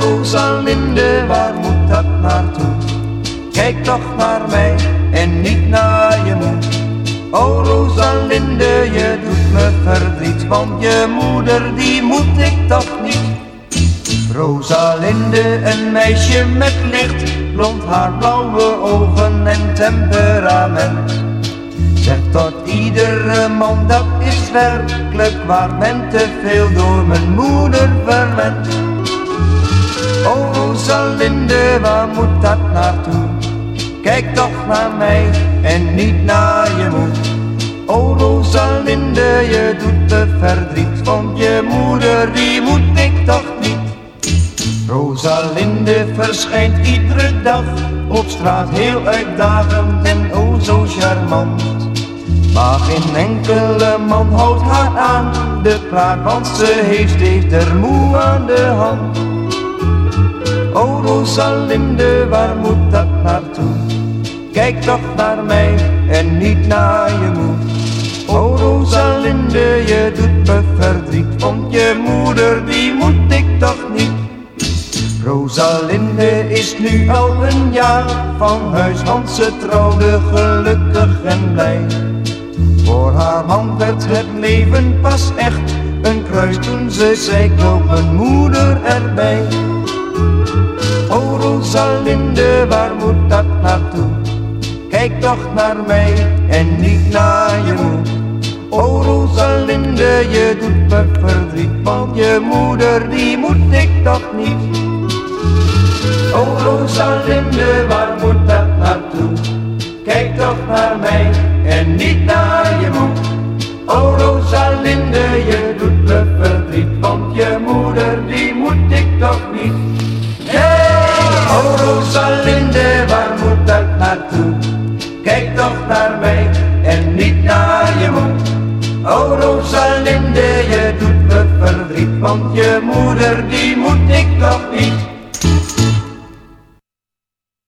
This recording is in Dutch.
Rosalinde, waar moet dat naartoe? Kijk toch naar mij en niet naar je moed. O Rosalinde, je doet me verdriet, want je moeder die moet ik toch niet. Rosalinde, een meisje met licht, blond haar, blauwe ogen en temperament. Zegt tot iedere man, dat is werkelijk waar men te veel door mijn moeder verwend. O Rosalinde, waar moet dat naartoe? Kijk toch naar mij en niet naar je moed. O Rosalinde, je doet me verdriet, want je moeder die moet ik toch niet. Rosalinde verschijnt iedere dag op straat heel uitdagend en o zo charmant. Maar geen enkele man houdt haar aan de praat, want ze heeft steeds er moe aan de hand. O Rosalinde, waar moet dat naartoe? Kijk toch naar mij en niet naar je moed. O Rosalinde, je doet me verdriet, want je moeder die moet ik toch niet. Rosalinde is nu al een jaar van huis, want ze trouwde gelukkig en blij. Voor haar man werd het leven pas echt een kruis toen ze zei, koop mijn moeder moet dat naartoe? Kijk toch naar mij en niet naar je moed. O Rosalinde, je doet me verdriet, want je moeder die moet ik toch niet. O Rosalinde, waar moet dat naartoe? Kijk toch naar mij en niet naar je moed. O Rosalinde, je doet me verdriet, want je moeder die moet ik toch niet. O Rosalinde, waar moet dat naartoe? Kijk toch naar mij en niet naar je moed. O Rosalinde, je doet me verdriet, want je moeder die moet ik toch niet.